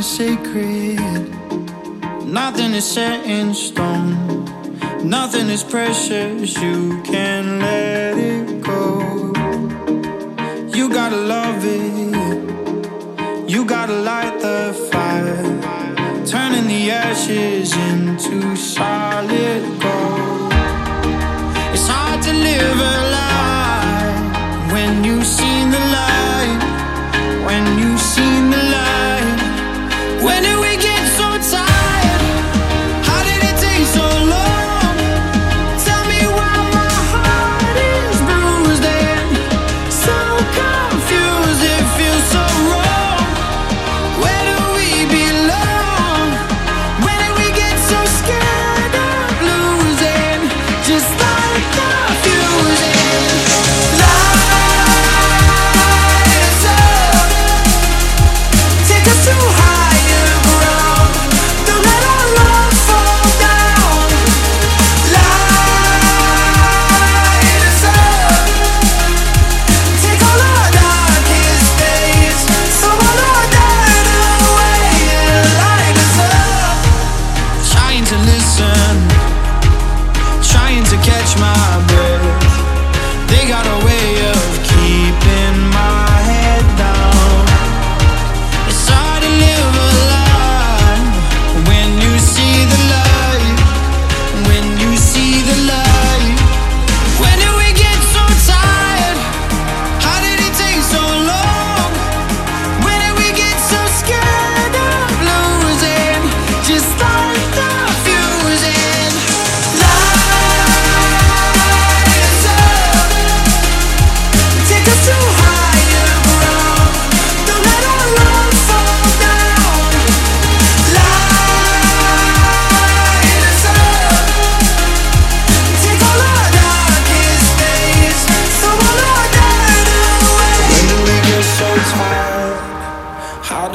is sacred. Nothing is set in stone. Nothing is precious. You can let it go. You gotta love it. You gotta light the fire. Turning the ashes into solid gold. It's hard to live a lie when you see.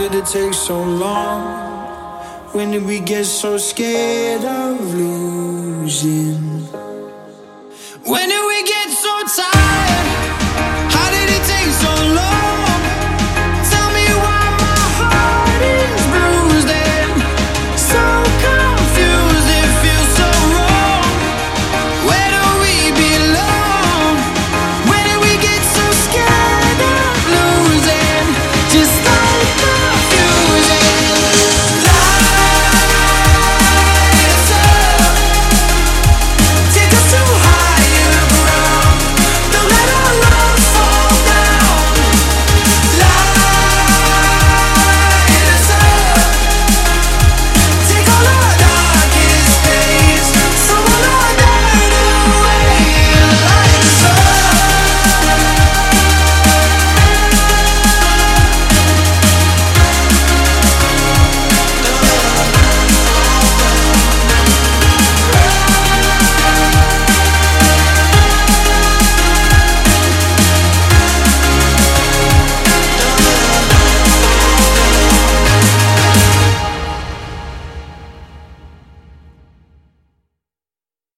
did it take so long? When did we get so scared of losing? When did we get so tired?